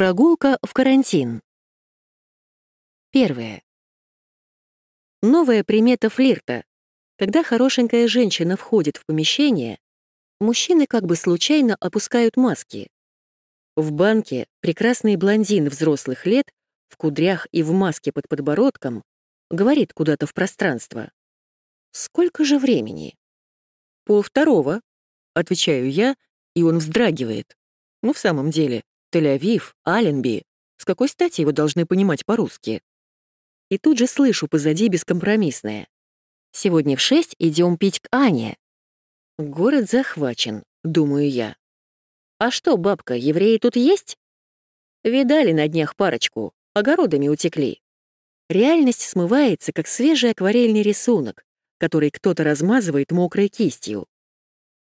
Прогулка в карантин. Первое. Новая примета флирта. Когда хорошенькая женщина входит в помещение, мужчины как бы случайно опускают маски. В банке прекрасный блондин взрослых лет в кудрях и в маске под подбородком говорит куда-то в пространство. «Сколько же времени?» «Пол второго», — отвечаю я, и он вздрагивает. Ну, в самом деле, Тель-Авив, Аленби. С какой стати его должны понимать по-русски? И тут же слышу позади бескомпромиссное. «Сегодня в шесть идем пить к Ане». Город захвачен, думаю я. А что, бабка, евреи тут есть? Видали на днях парочку, огородами утекли. Реальность смывается, как свежий акварельный рисунок, который кто-то размазывает мокрой кистью.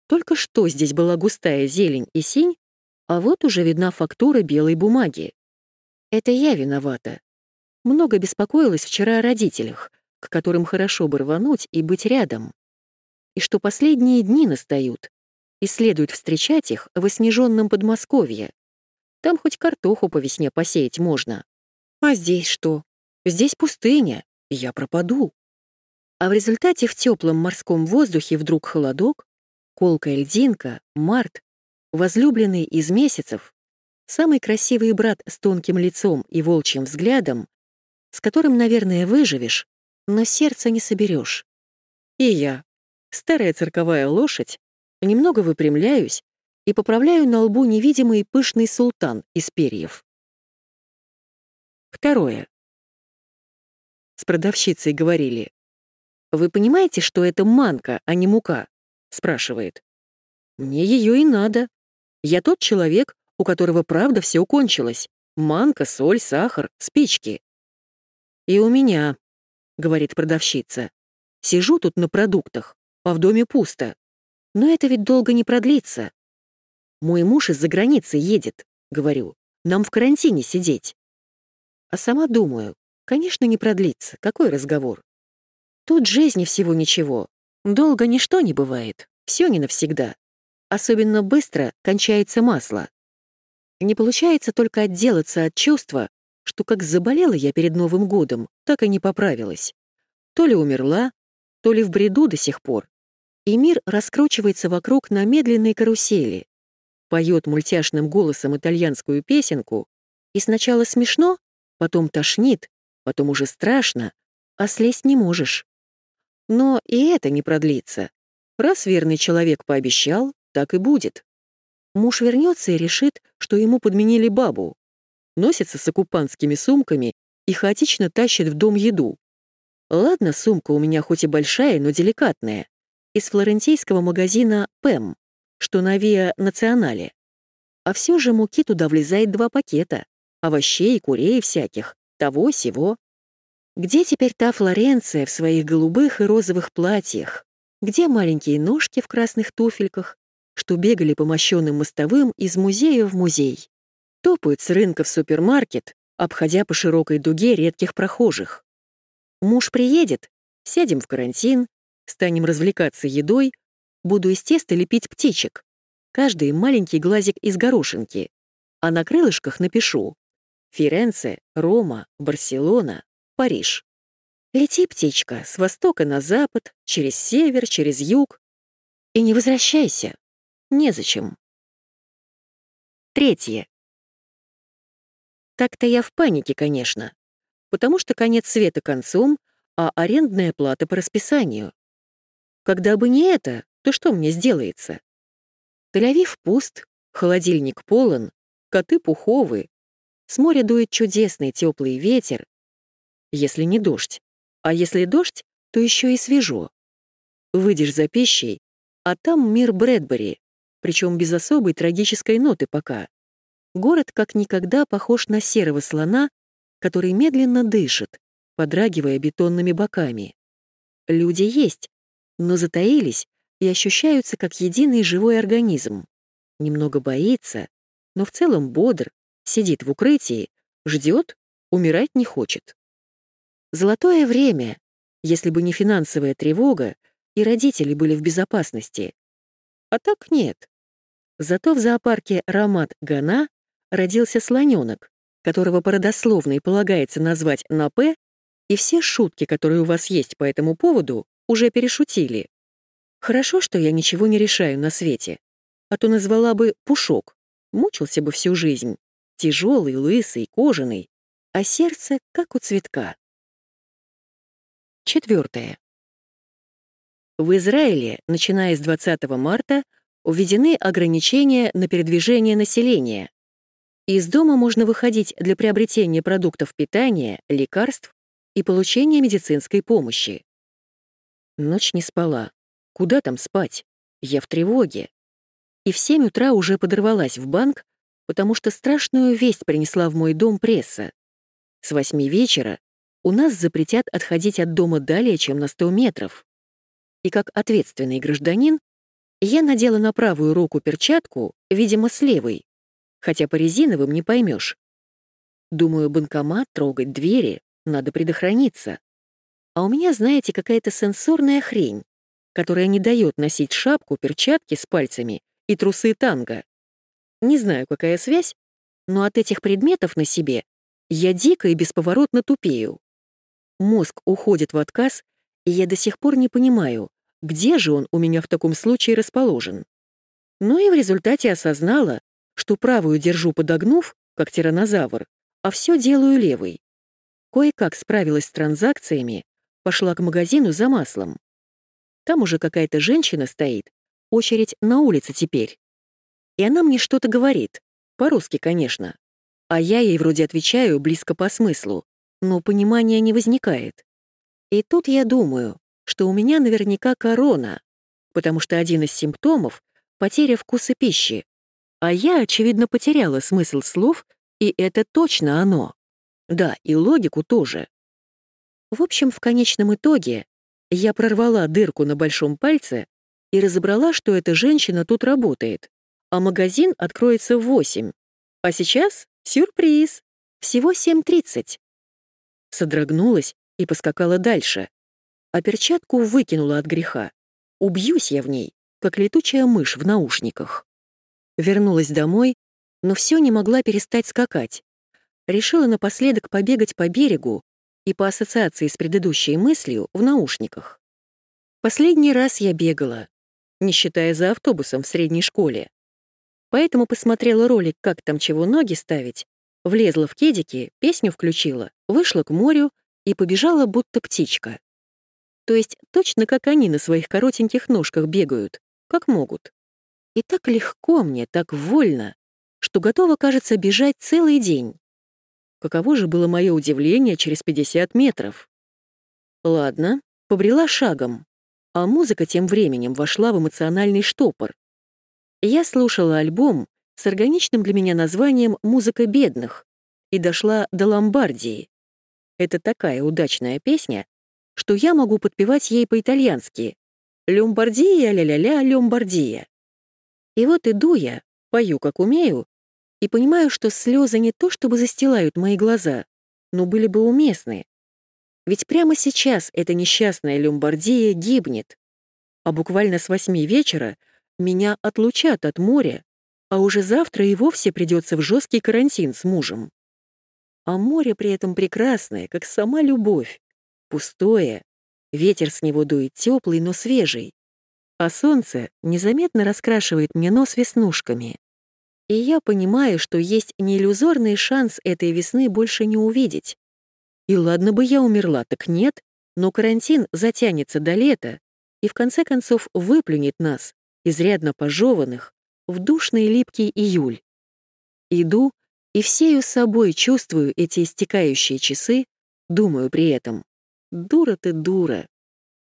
Только что здесь была густая зелень и синь, а вот уже видна фактура белой бумаги. Это я виновата. Много беспокоилась вчера о родителях, к которым хорошо бы рвануть и быть рядом. И что последние дни настают, и следует встречать их в оснеженном Подмосковье. Там хоть картоху по весне посеять можно. А здесь что? Здесь пустыня, я пропаду. А в результате в теплом морском воздухе вдруг холодок, колкая льдинка, март, возлюбленный из месяцев, самый красивый брат с тонким лицом и волчьим взглядом, с которым, наверное, выживешь, но сердце не соберешь. И я, старая цирковая лошадь, немного выпрямляюсь и поправляю на лбу невидимый пышный султан из перьев. Второе. С продавщицей говорили. «Вы понимаете, что это манка, а не мука?» — спрашивает. «Мне ее и надо. Я тот человек, у которого правда все кончилось. Манка, соль, сахар, спички. И у меня, говорит продавщица. Сижу тут на продуктах, а в доме пусто. Но это ведь долго не продлится. Мой муж из-за границы едет, говорю. Нам в карантине сидеть. А сама думаю, конечно, не продлится. Какой разговор? Тут жизни всего ничего. Долго ничто не бывает. Все не навсегда. Особенно быстро кончается масло. Не получается только отделаться от чувства, что как заболела я перед Новым годом, так и не поправилась. То ли умерла, то ли в бреду до сих пор. И мир раскручивается вокруг на медленной карусели. Поет мультяшным голосом итальянскую песенку, и сначала смешно, потом тошнит, потом уже страшно, а слезть не можешь. Но и это не продлится. Раз верный человек пообещал, так и будет. Муж вернется и решит, что ему подменили бабу. Носится с оккупантскими сумками и хаотично тащит в дом еду. Ладно, сумка у меня хоть и большая, но деликатная. Из флорентийского магазина «Пэм», что на Виа Национале. А все же муки туда влезает два пакета. Овощей, курей всяких, того-сего. Где теперь та Флоренция в своих голубых и розовых платьях? Где маленькие ножки в красных туфельках? Что бегали по мощенным мостовым из музея в музей. Топают с рынка в супермаркет, обходя по широкой дуге редких прохожих. Муж приедет, сядем в карантин, станем развлекаться едой, буду из теста лепить птичек. Каждый маленький глазик из горошинки. А на крылышках напишу Ференце, Рома, Барселона, Париж. Лети, птичка, с востока на запад, через север, через юг. И не возвращайся. Незачем. Третье. Так-то я в панике, конечно, потому что конец света концом, а арендная плата по расписанию. Когда бы не это, то что мне сделается? Тель-Авив пуст, холодильник полон, коты пуховы, с моря дует чудесный теплый ветер, если не дождь. А если дождь, то еще и свежо. Выйдешь за пищей, а там мир Брэдбери, причем без особой трагической ноты пока. Город как никогда похож на серого слона, который медленно дышит, подрагивая бетонными боками. Люди есть, но затаились и ощущаются как единый живой организм. Немного боится, но в целом бодр, сидит в укрытии, ждет, умирать не хочет. Золотое время, если бы не финансовая тревога, и родители были в безопасности. А так нет. Зато в зоопарке Рамат Гана родился слоненок, которого по родословной полагается назвать на «П», и все шутки, которые у вас есть по этому поводу, уже перешутили. Хорошо, что я ничего не решаю на свете. А то назвала бы Пушок. Мучился бы всю жизнь. Тяжелый, лысый, кожаный. А сердце, как у цветка. Четвертое. В Израиле, начиная с 20 марта, введены ограничения на передвижение населения. Из дома можно выходить для приобретения продуктов питания, лекарств и получения медицинской помощи. Ночь не спала. Куда там спать? Я в тревоге. И в 7 утра уже подорвалась в банк, потому что страшную весть принесла в мой дом пресса. С 8 вечера у нас запретят отходить от дома далее, чем на 100 метров. И как ответственный гражданин, я надела на правую руку перчатку, видимо, с левой, хотя по резиновым не поймешь. Думаю, банкомат, трогать двери, надо предохраниться. А у меня, знаете, какая-то сенсорная хрень, которая не дает носить шапку, перчатки с пальцами и трусы танго. Не знаю, какая связь, но от этих предметов на себе я дико и бесповоротно тупею. Мозг уходит в отказ, и я до сих пор не понимаю, где же он у меня в таком случае расположен. Ну и в результате осознала, что правую держу подогнув, как тиранозавр, а все делаю левой. Кое-как справилась с транзакциями, пошла к магазину за маслом. Там уже какая-то женщина стоит, очередь на улице теперь. И она мне что-то говорит, по-русски, конечно. А я ей вроде отвечаю близко по смыслу, но понимания не возникает. И тут я думаю, что у меня наверняка корона, потому что один из симптомов — потеря вкуса пищи. А я, очевидно, потеряла смысл слов, и это точно оно. Да, и логику тоже. В общем, в конечном итоге я прорвала дырку на большом пальце и разобрала, что эта женщина тут работает, а магазин откроется в 8. А сейчас сюрприз, всего 7.30. Содрогнулась и поскакала дальше, а перчатку выкинула от греха. Убьюсь я в ней, как летучая мышь в наушниках. Вернулась домой, но все не могла перестать скакать. Решила напоследок побегать по берегу и по ассоциации с предыдущей мыслью в наушниках. Последний раз я бегала, не считая за автобусом в средней школе. Поэтому посмотрела ролик «Как там чего ноги ставить», влезла в кедики, песню включила, вышла к морю и побежала будто птичка. То есть точно как они на своих коротеньких ножках бегают, как могут. И так легко мне, так вольно, что готова, кажется, бежать целый день. Каково же было мое удивление через 50 метров. Ладно, побрела шагом, а музыка тем временем вошла в эмоциональный штопор. Я слушала альбом с органичным для меня названием «Музыка бедных» и дошла до Ломбардии. Это такая удачная песня, что я могу подпевать ей по-итальянски «Ломбардия, ля-ля-ля, Ломбардия». И вот иду я, пою как умею, и понимаю, что слезы не то чтобы застилают мои глаза, но были бы уместны. Ведь прямо сейчас эта несчастная Ломбардия гибнет. А буквально с восьми вечера меня отлучат от моря, а уже завтра и вовсе придется в жесткий карантин с мужем. А море при этом прекрасное, как сама любовь. Пустое. Ветер с него дует теплый, но свежий. А солнце незаметно раскрашивает мне нос веснушками. И я понимаю, что есть неиллюзорный шанс этой весны больше не увидеть. И ладно бы я умерла, так нет, но карантин затянется до лета и в конце концов выплюнет нас, изрядно пожеванных, в душный липкий июль. Иду и всею собой чувствую эти истекающие часы, думаю при этом. Дура ты, дура.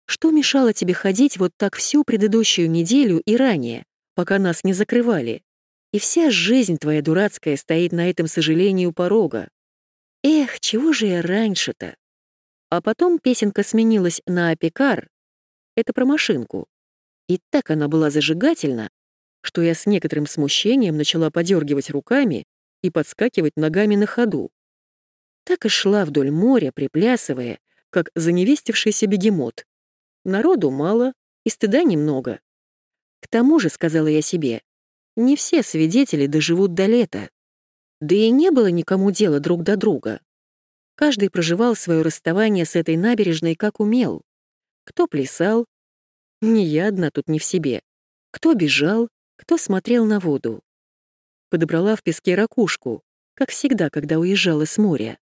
Что мешало тебе ходить вот так всю предыдущую неделю и ранее, пока нас не закрывали? И вся жизнь твоя дурацкая стоит на этом сожалению порога. Эх, чего же я раньше-то? А потом песенка сменилась на «Апекар». Это про машинку. И так она была зажигательна, что я с некоторым смущением начала подергивать руками и подскакивать ногами на ходу. Так и шла вдоль моря, приплясывая, как заневестившийся бегемот. Народу мало и стыда немного. К тому же, сказала я себе, не все свидетели доживут до лета. Да и не было никому дела друг до друга. Каждый проживал свое расставание с этой набережной как умел. Кто плясал, не я одна тут не в себе. Кто бежал, кто смотрел на воду. Подобрала в песке ракушку, как всегда, когда уезжала с моря.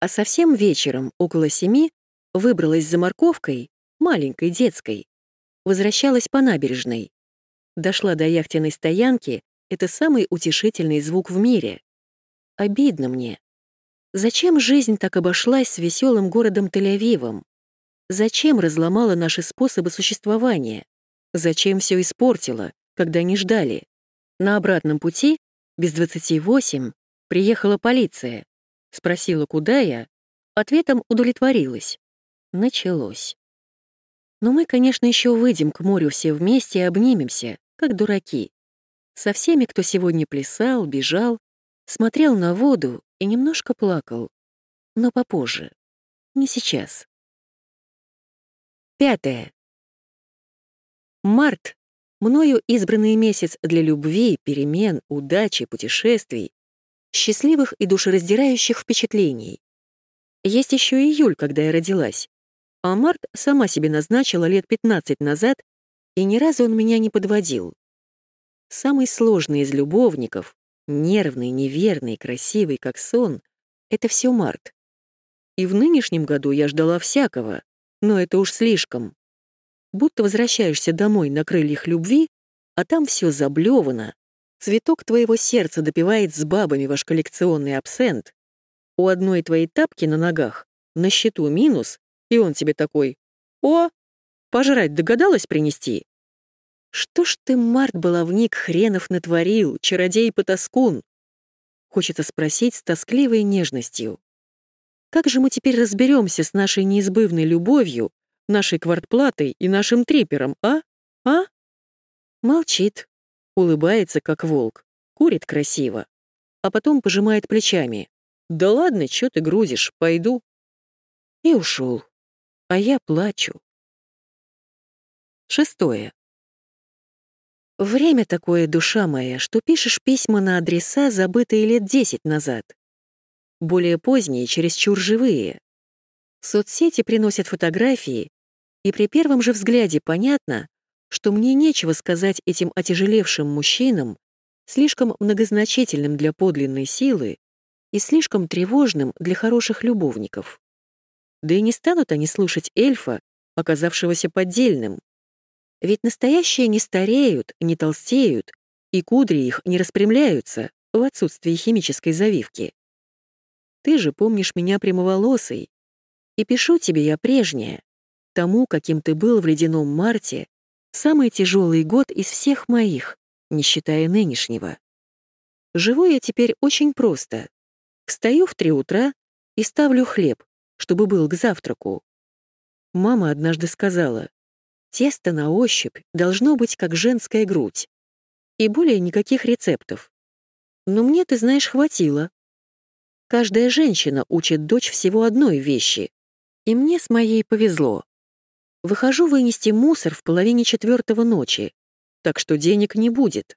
А совсем вечером, около семи, выбралась за морковкой, маленькой детской. Возвращалась по набережной. Дошла до яхтенной стоянки, это самый утешительный звук в мире. Обидно мне. Зачем жизнь так обошлась с веселым городом Тель-Авивом? Зачем разломала наши способы существования? Зачем все испортила, когда не ждали? На обратном пути, без 28, приехала полиция. Спросила, куда я. Ответом удовлетворилась. Началось. Но мы, конечно, еще выйдем к морю все вместе и обнимемся, как дураки. Со всеми, кто сегодня плясал, бежал, смотрел на воду и немножко плакал. Но попозже. Не сейчас. Пятое. Март — мною избранный месяц для любви, перемен, удачи, путешествий, счастливых и душераздирающих впечатлений. Есть еще июль, когда я родилась. А март сама себе назначила лет 15 назад, и ни разу он меня не подводил. Самый сложный из любовников, нервный, неверный, красивый, как сон, это все март. И в нынешнем году я ждала всякого, но это уж слишком. Будто возвращаешься домой на крыльях любви, а там все заблевано. Цветок твоего сердца допивает с бабами ваш коллекционный абсент. У одной твоей тапки на ногах на счету минус, и он тебе такой «О, пожрать догадалась принести?» Что ж ты, Март, баловник, хренов натворил, чародей-потаскун? Хочется спросить с тоскливой нежностью. Как же мы теперь разберемся с нашей неизбывной любовью, нашей квартплатой и нашим трипером, а? А? Молчит, улыбается, как волк, курит красиво, а потом пожимает плечами. «Да ладно, чё ты грузишь, пойду». И ушел. А я плачу. Шестое. Время такое, душа моя, что пишешь письма на адреса, забытые лет десять назад более поздние, чересчур живые. Соцсети приносят фотографии, и при первом же взгляде понятно, что мне нечего сказать этим отяжелевшим мужчинам, слишком многозначительным для подлинной силы и слишком тревожным для хороших любовников. Да и не станут они слушать эльфа, оказавшегося поддельным. Ведь настоящие не стареют, не толстеют, и кудри их не распрямляются в отсутствии химической завивки. Ты же помнишь меня прямоволосой. И пишу тебе я прежняя, тому, каким ты был в ледяном марте, самый тяжелый год из всех моих, не считая нынешнего. Живу я теперь очень просто. Встаю в три утра и ставлю хлеб, чтобы был к завтраку. Мама однажды сказала, тесто на ощупь должно быть как женская грудь. И более никаких рецептов. Но мне, ты знаешь, хватило. Каждая женщина учит дочь всего одной вещи. И мне с моей повезло. Выхожу вынести мусор в половине четвертого ночи, так что денег не будет.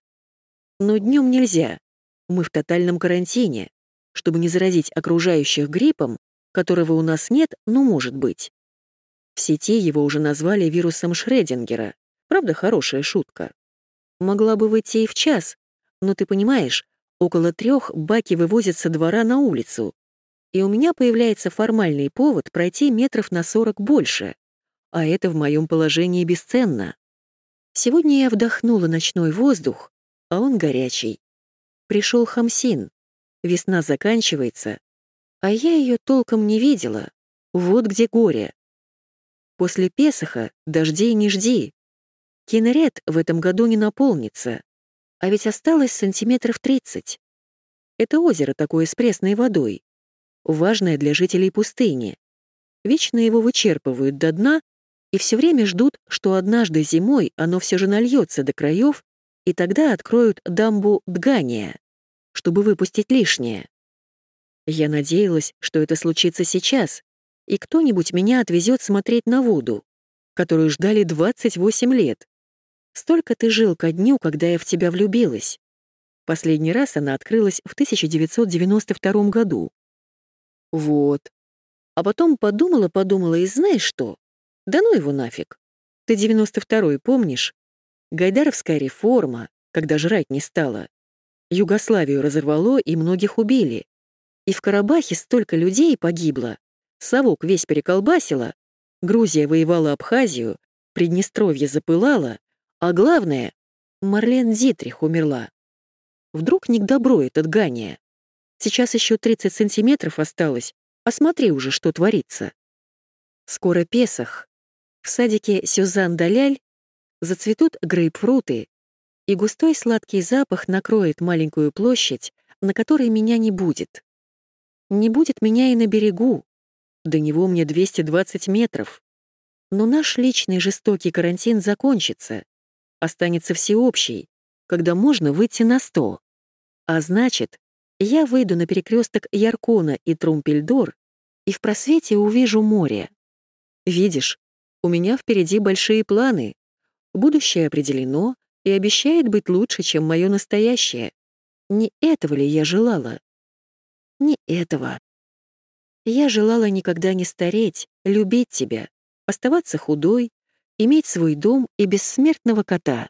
Но днем нельзя. Мы в тотальном карантине, чтобы не заразить окружающих гриппом, которого у нас нет, но может быть. В сети его уже назвали вирусом Шредингера. Правда, хорошая шутка. Могла бы выйти и в час, но ты понимаешь, Около трех баки вывозят со двора на улицу, и у меня появляется формальный повод пройти метров на сорок больше, а это в моем положении бесценно. Сегодня я вдохнула ночной воздух, а он горячий. Пришел Хамсин. Весна заканчивается, а я ее толком не видела. Вот где горе. После Песоха дождей не жди. Кинерет в этом году не наполнится. А ведь осталось сантиметров 30. Это озеро такое с пресной водой. Важное для жителей пустыни. Вечно его вычерпывают до дна и все время ждут, что однажды зимой оно все же нальется до краев, и тогда откроют дамбу Дгания, чтобы выпустить лишнее. Я надеялась, что это случится сейчас, и кто-нибудь меня отвезет смотреть на воду, которую ждали 28 лет. Столько ты жил ко дню, когда я в тебя влюбилась. Последний раз она открылась в 1992 году. Вот. А потом подумала-подумала и знаешь что? Да ну его нафиг. Ты 92-й помнишь? Гайдаровская реформа, когда жрать не стало. Югославию разорвало и многих убили. И в Карабахе столько людей погибло. Совок весь переколбасило. Грузия воевала Абхазию, Приднестровье запылало, а главное, Марлен Дитрих умерла. Вдруг не к добру этот Гания. Сейчас еще 30 сантиметров осталось, а смотри уже, что творится. Скоро Песах. В садике Сюзан Даляль зацветут грейпфруты, и густой сладкий запах накроет маленькую площадь, на которой меня не будет. Не будет меня и на берегу. До него мне 220 метров. Но наш личный жестокий карантин закончится. Останется всеобщий, когда можно выйти на 100. А значит, я выйду на перекресток Яркона и Трумпельдор и в просвете увижу море. Видишь, у меня впереди большие планы. Будущее определено и обещает быть лучше, чем мое настоящее. Не этого ли я желала? Не этого. Я желала никогда не стареть, любить тебя, оставаться худой, иметь свой дом и бессмертного кота.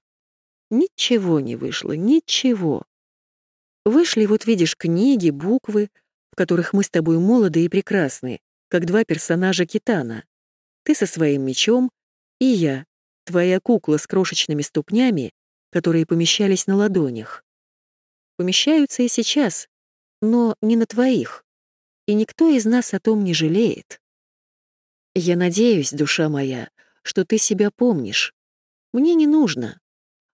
Ничего не вышло, ничего. Вышли, вот видишь, книги, буквы, в которых мы с тобой молоды и прекрасны, как два персонажа Китана. Ты со своим мечом, и я, твоя кукла с крошечными ступнями, которые помещались на ладонях. Помещаются и сейчас, но не на твоих. И никто из нас о том не жалеет. Я надеюсь, душа моя, что ты себя помнишь. Мне не нужно.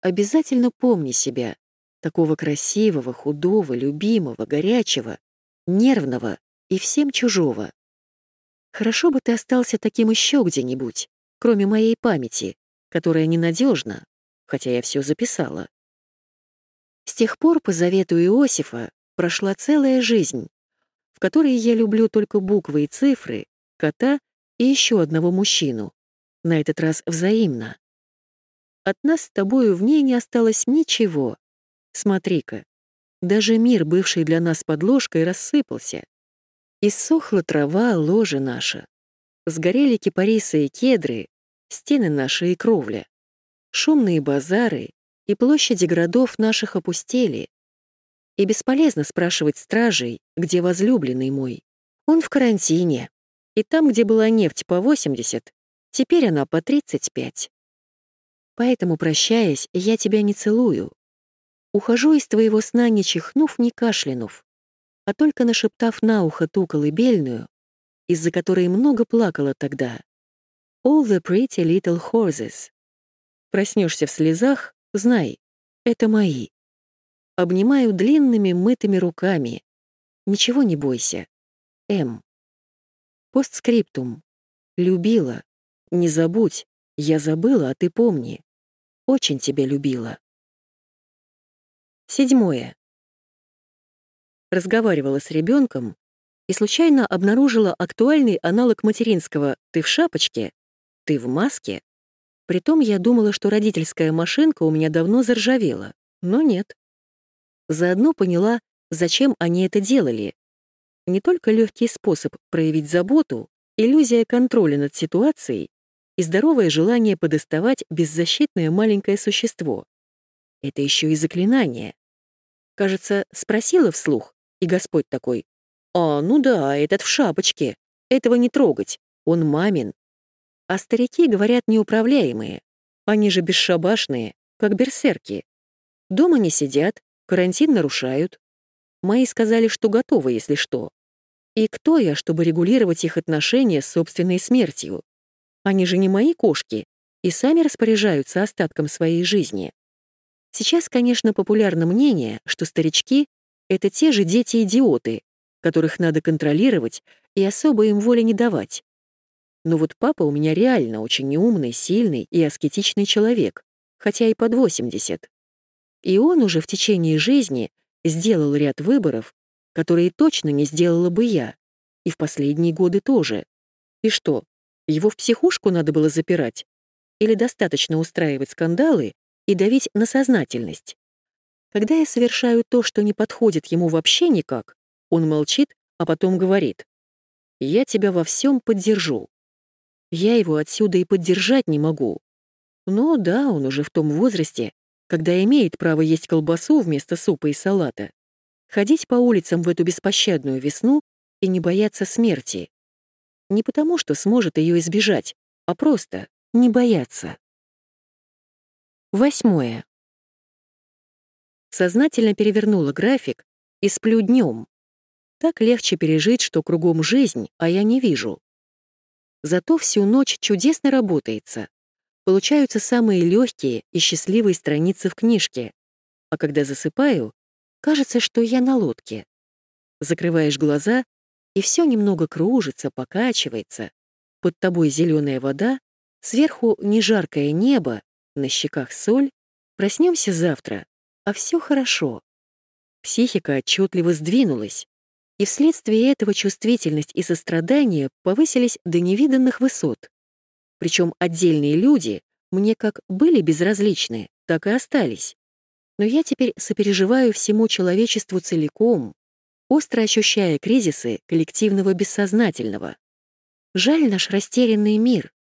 Обязательно помни себя, такого красивого, худого, любимого, горячего, нервного и всем чужого. Хорошо бы ты остался таким еще где-нибудь, кроме моей памяти, которая ненадежна, хотя я все записала. С тех пор по завету Иосифа прошла целая жизнь, в которой я люблю только буквы и цифры, кота и еще одного мужчину, на этот раз взаимно. От нас с тобою в ней не осталось ничего, Смотри-ка, даже мир, бывший для нас подложкой, рассыпался. Иссохла трава, ложе наша. Сгорели кипарисы и кедры, стены наши и кровля. Шумные базары и площади городов наших опустели. И бесполезно спрашивать стражей, где возлюбленный мой. Он в карантине. И там, где была нефть по 80, теперь она по 35. Поэтому, прощаясь, я тебя не целую. Ухожу из твоего сна, не чихнув, не кашлянув, а только нашептав на ухо ту колыбельную, из-за которой много плакала тогда. All the pretty little horses. Проснешься в слезах, знай, это мои. Обнимаю длинными мытыми руками. Ничего не бойся. М. Постскриптум. Любила. Не забудь. Я забыла, а ты помни. Очень тебя любила. Седьмое. Разговаривала с ребенком и случайно обнаружила актуальный аналог материнского «ты в шапочке», «ты в маске». Притом я думала, что родительская машинка у меня давно заржавела, но нет. Заодно поняла, зачем они это делали. Не только легкий способ проявить заботу, иллюзия контроля над ситуацией и здоровое желание подоставать беззащитное маленькое существо. Это еще и заклинание. Кажется, спросила вслух, и Господь такой, «А, ну да, этот в шапочке. Этого не трогать, он мамин». А старики, говорят, неуправляемые. Они же бесшабашные, как берсерки. Дома не сидят, карантин нарушают. Мои сказали, что готовы, если что. И кто я, чтобы регулировать их отношения с собственной смертью? Они же не мои кошки и сами распоряжаются остатком своей жизни. Сейчас, конечно, популярно мнение, что старички — это те же дети-идиоты, которых надо контролировать и особо им воли не давать. Но вот папа у меня реально очень неумный, сильный и аскетичный человек, хотя и под 80. И он уже в течение жизни сделал ряд выборов, которые точно не сделала бы я, и в последние годы тоже. И что, его в психушку надо было запирать? Или достаточно устраивать скандалы и давить на сознательность. Когда я совершаю то, что не подходит ему вообще никак, он молчит, а потом говорит. «Я тебя во всем поддержу». Я его отсюда и поддержать не могу. Но да, он уже в том возрасте, когда имеет право есть колбасу вместо супа и салата, ходить по улицам в эту беспощадную весну и не бояться смерти. Не потому, что сможет ее избежать, а просто не бояться. Восьмое. Сознательно перевернула график и сплю днем. Так легче пережить, что кругом жизнь, а я не вижу. Зато всю ночь чудесно работается. Получаются самые легкие и счастливые страницы в книжке. А когда засыпаю, кажется, что я на лодке. Закрываешь глаза, и все немного кружится, покачивается. Под тобой зеленая вода, сверху нежаркое небо, на щеках соль. Проснемся завтра, а все хорошо. Психика отчетливо сдвинулась, и вследствие этого чувствительность и сострадание повысились до невиданных высот. Причем отдельные люди мне как были безразличны, так и остались. Но я теперь сопереживаю всему человечеству целиком, остро ощущая кризисы коллективного бессознательного. Жаль наш растерянный мир,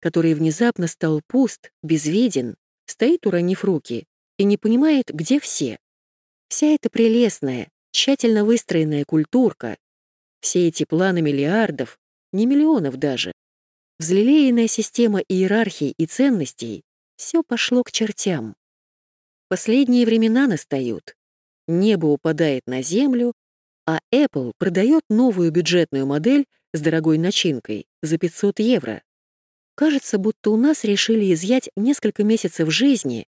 который внезапно стал пуст, безвиден, стоит уронив руки и не понимает, где все. Вся эта прелестная, тщательно выстроенная культурка, все эти планы миллиардов, не миллионов даже, взлелеянная система иерархий и ценностей, все пошло к чертям. Последние времена настают. Небо упадает на землю, а Apple продает новую бюджетную модель с дорогой начинкой за 500 евро. Кажется, будто у нас решили изъять несколько месяцев жизни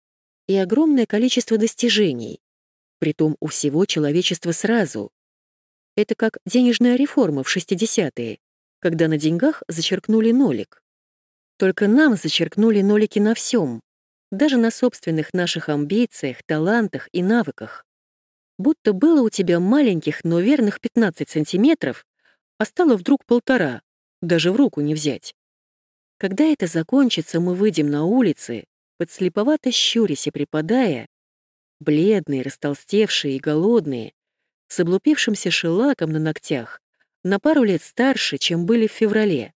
и огромное количество достижений, притом у всего человечества сразу. Это как денежная реформа в 60-е, когда на деньгах зачеркнули нолик. Только нам зачеркнули нолики на всем, даже на собственных наших амбициях, талантах и навыках. Будто было у тебя маленьких, но верных 15 сантиметров, а стало вдруг полтора, даже в руку не взять. Когда это закончится, мы выйдем на улицы, подслеповато щурясь и припадая, бледные, растолстевшие и голодные, с облупившимся шелаком на ногтях, на пару лет старше, чем были в феврале.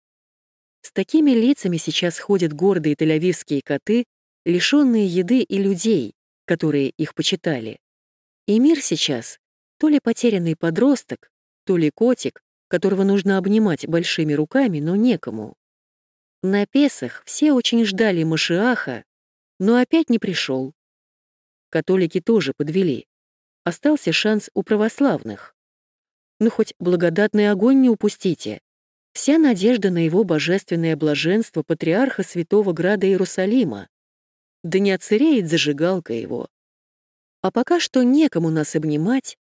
С такими лицами сейчас ходят гордые тель коты, лишенные еды и людей, которые их почитали. И мир сейчас то ли потерянный подросток, то ли котик, которого нужно обнимать большими руками, но некому. На Песах все очень ждали Машиаха, но опять не пришел. Католики тоже подвели. Остался шанс у православных. Ну хоть благодатный огонь не упустите. Вся надежда на его божественное блаженство патриарха Святого Града Иерусалима. Да не отсыреет зажигалка его. А пока что некому нас обнимать,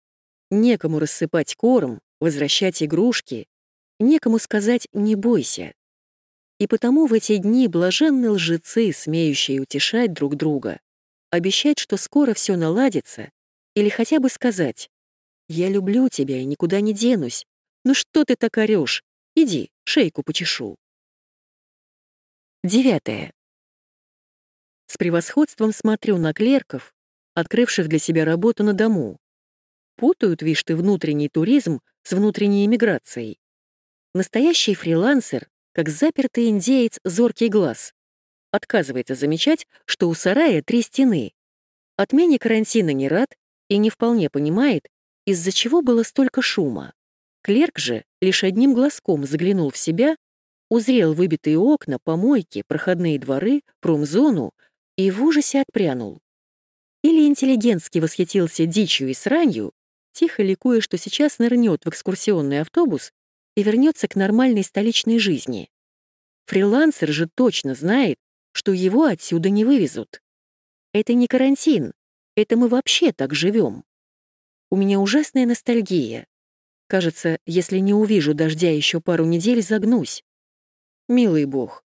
некому рассыпать корм, возвращать игрушки, некому сказать «не бойся». И потому в эти дни блаженны лжецы, смеющие утешать друг друга, обещать, что скоро все наладится, или хотя бы сказать «Я люблю тебя и никуда не денусь. Ну что ты так орёшь? Иди, шейку почешу». Девятое. С превосходством смотрю на клерков, открывших для себя работу на дому. Путают, вишь ты, внутренний туризм с внутренней эмиграцией. Настоящий фрилансер, как запертый индеец зоркий глаз, отказывается замечать, что у сарая три стены. Отмене карантина не рад и не вполне понимает, из-за чего было столько шума. Клерк же лишь одним глазком заглянул в себя, узрел выбитые окна, помойки, проходные дворы, промзону и в ужасе отпрянул. Или интеллигентски восхитился дичью и сранью, тихо ликуя, что сейчас нырнет в экскурсионный автобус и вернется к нормальной столичной жизни. Фрилансер же точно знает, что его отсюда не вывезут. Это не карантин, это мы вообще так живем. У меня ужасная ностальгия. Кажется, если не увижу дождя еще пару недель, загнусь. Милый бог,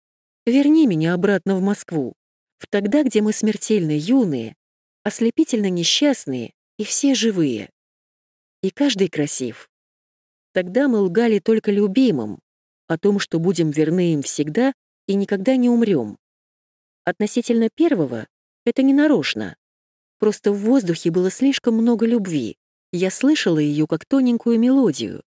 верни меня обратно в Москву, в тогда, где мы смертельно юные, ослепительно несчастные и все живые. И каждый красив. Тогда мы лгали только любимым, о том, что будем верны им всегда и никогда не умрем. Относительно первого — это не нарочно. Просто в воздухе было слишком много любви. Я слышала ее как тоненькую мелодию,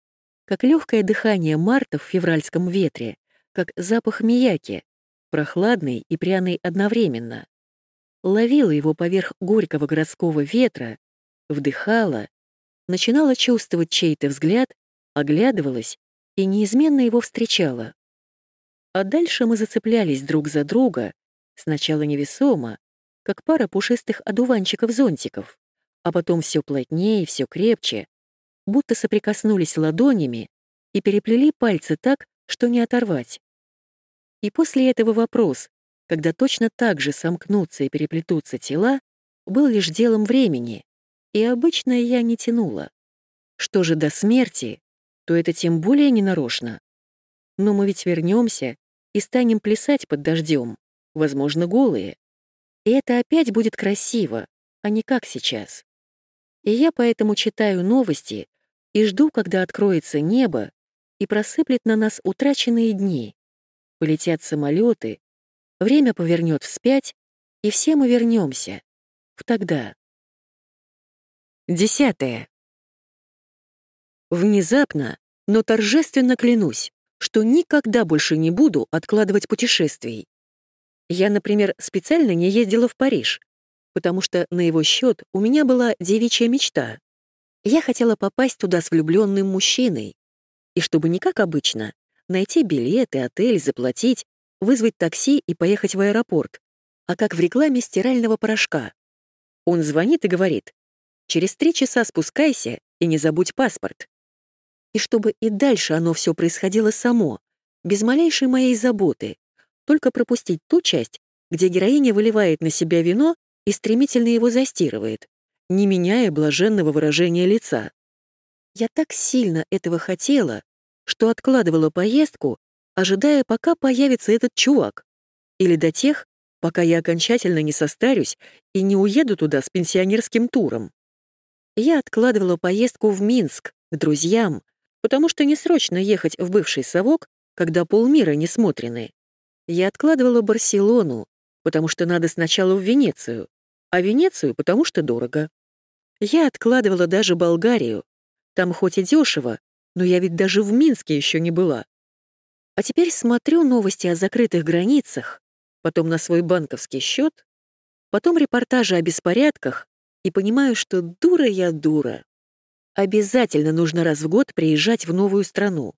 как легкое дыхание марта в февральском ветре, как запах мияки, прохладный и пряный одновременно. Ловила его поверх горького городского ветра, вдыхала, начинала чувствовать чей-то взгляд, оглядывалась и неизменно его встречала. А дальше мы зацеплялись друг за друга, сначала невесомо, как пара пушистых одуванчиков-зонтиков, а потом все плотнее, все крепче, будто соприкоснулись ладонями и переплели пальцы так, что не оторвать. И после этого вопрос, когда точно так же сомкнутся и переплетутся тела, был лишь делом времени, и обычно я не тянула. Что же до смерти, то это тем более ненарочно. Но мы ведь вернемся и станем плясать под дождем, возможно, голые. И это опять будет красиво, а не как сейчас. И я поэтому читаю новости и жду, когда откроется небо и просыплет на нас утраченные дни. Полетят самолеты, время повернет вспять, и все мы вернемся. В тогда. Десятое. Внезапно, но торжественно клянусь, что никогда больше не буду откладывать путешествий. Я, например, специально не ездила в Париж, потому что на его счет у меня была девичья мечта. Я хотела попасть туда с влюбленным мужчиной, и чтобы не как обычно, найти билеты, отель, заплатить, вызвать такси и поехать в аэропорт, а как в рекламе стирального порошка. Он звонит и говорит, «Через три часа спускайся и не забудь паспорт». И чтобы и дальше оно все происходило само, без малейшей моей заботы, только пропустить ту часть, где героиня выливает на себя вино и стремительно его застирывает, не меняя блаженного выражения лица. Я так сильно этого хотела, что откладывала поездку, ожидая, пока появится этот чувак, или до тех, пока я окончательно не состарюсь и не уеду туда с пенсионерским туром. Я откладывала поездку в Минск, к друзьям, потому что не срочно ехать в бывший совок, когда полмира не смотрены. Я откладывала Барселону, потому что надо сначала в Венецию, а Венецию, потому что дорого. Я откладывала даже Болгарию. Там хоть и дешево, но я ведь даже в Минске еще не была. А теперь смотрю новости о закрытых границах, потом на свой банковский счет, потом репортажи о беспорядках и понимаю, что дура я дура. Обязательно нужно раз в год приезжать в новую страну.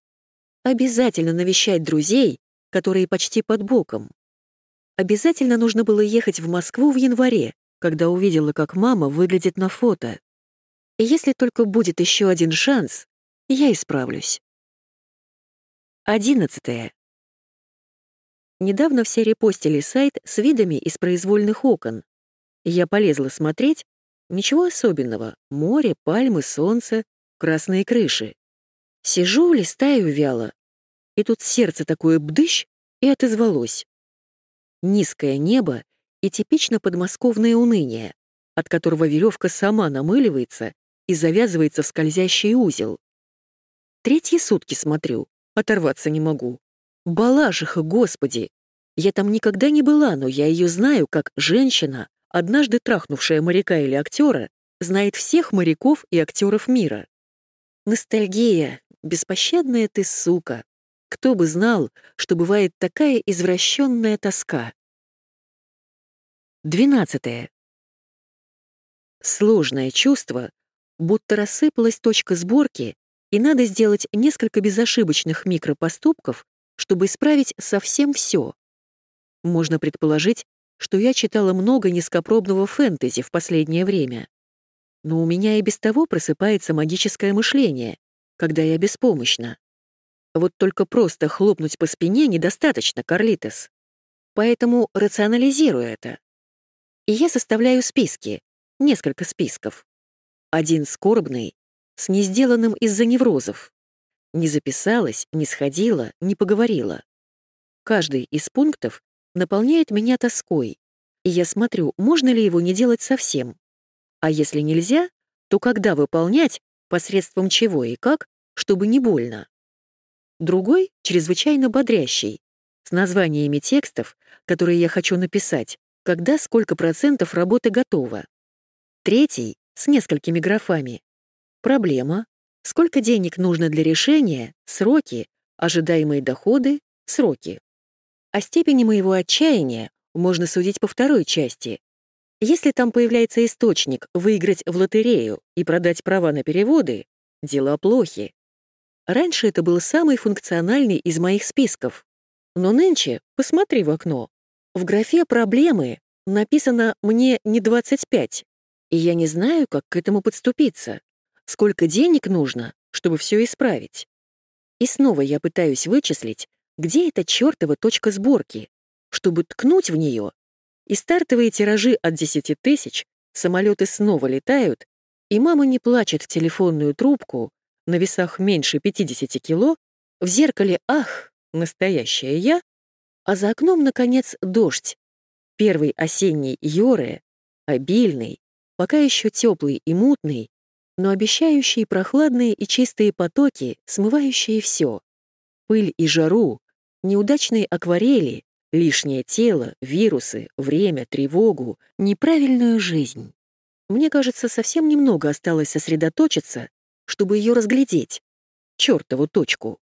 Обязательно навещать друзей, которые почти под боком. Обязательно нужно было ехать в Москву в январе, когда увидела, как мама выглядит на фото. Если только будет еще один шанс, я исправлюсь. Одиннадцатое. Недавно все репостили сайт с видами из произвольных окон. Я полезла смотреть, Ничего особенного. Море, пальмы, солнце, красные крыши. Сижу, листаю вяло. И тут сердце такое бдыщ и отозвалось. Низкое небо и типично подмосковное уныние, от которого веревка сама намыливается и завязывается в скользящий узел. Третьи сутки смотрю, оторваться не могу. Балашиха, господи! Я там никогда не была, но я ее знаю как женщина, однажды трахнувшая моряка или актера, знает всех моряков и актеров мира. Ностальгия, беспощадная ты сука. Кто бы знал, что бывает такая извращенная тоска. Двенадцатое. Сложное чувство, будто рассыпалась точка сборки, и надо сделать несколько безошибочных микропоступков, чтобы исправить совсем все. Можно предположить, что я читала много низкопробного фэнтези в последнее время. Но у меня и без того просыпается магическое мышление, когда я беспомощна. Вот только просто хлопнуть по спине недостаточно, Карлитес. Поэтому рационализирую это. И я составляю списки, несколько списков. Один скорбный, с несделанным из-за неврозов. Не записалась, не сходила, не поговорила. Каждый из пунктов наполняет меня тоской, и я смотрю, можно ли его не делать совсем. А если нельзя, то когда выполнять, посредством чего и как, чтобы не больно. Другой — чрезвычайно бодрящий, с названиями текстов, которые я хочу написать, когда сколько процентов работы готово. Третий, с несколькими графами. Проблема. Сколько денег нужно для решения, сроки, ожидаемые доходы, сроки. О степени моего отчаяния можно судить по второй части. Если там появляется источник выиграть в лотерею и продать права на переводы, дела плохи. Раньше это был самый функциональный из моих списков. Но нынче, посмотри в окно, в графе «Проблемы» написано «Мне не 25», и я не знаю, как к этому подступиться. Сколько денег нужно, чтобы все исправить? И снова я пытаюсь вычислить, где эта чертова точка сборки, чтобы ткнуть в нее. И стартовые тиражи от 10 тысяч, самолеты снова летают, и мама не плачет в телефонную трубку, на весах меньше 50 кило, в зеркале «Ах, настоящая я», а за окном, наконец, дождь. Первый осенний Йоре, обильный, пока еще теплый и мутный, но обещающий прохладные и чистые потоки, смывающие все. Пыль и жару, неудачные акварели, лишнее тело, вирусы, время, тревогу, неправильную жизнь. Мне кажется, совсем немного осталось сосредоточиться, чтобы ее разглядеть. Чёртову точку.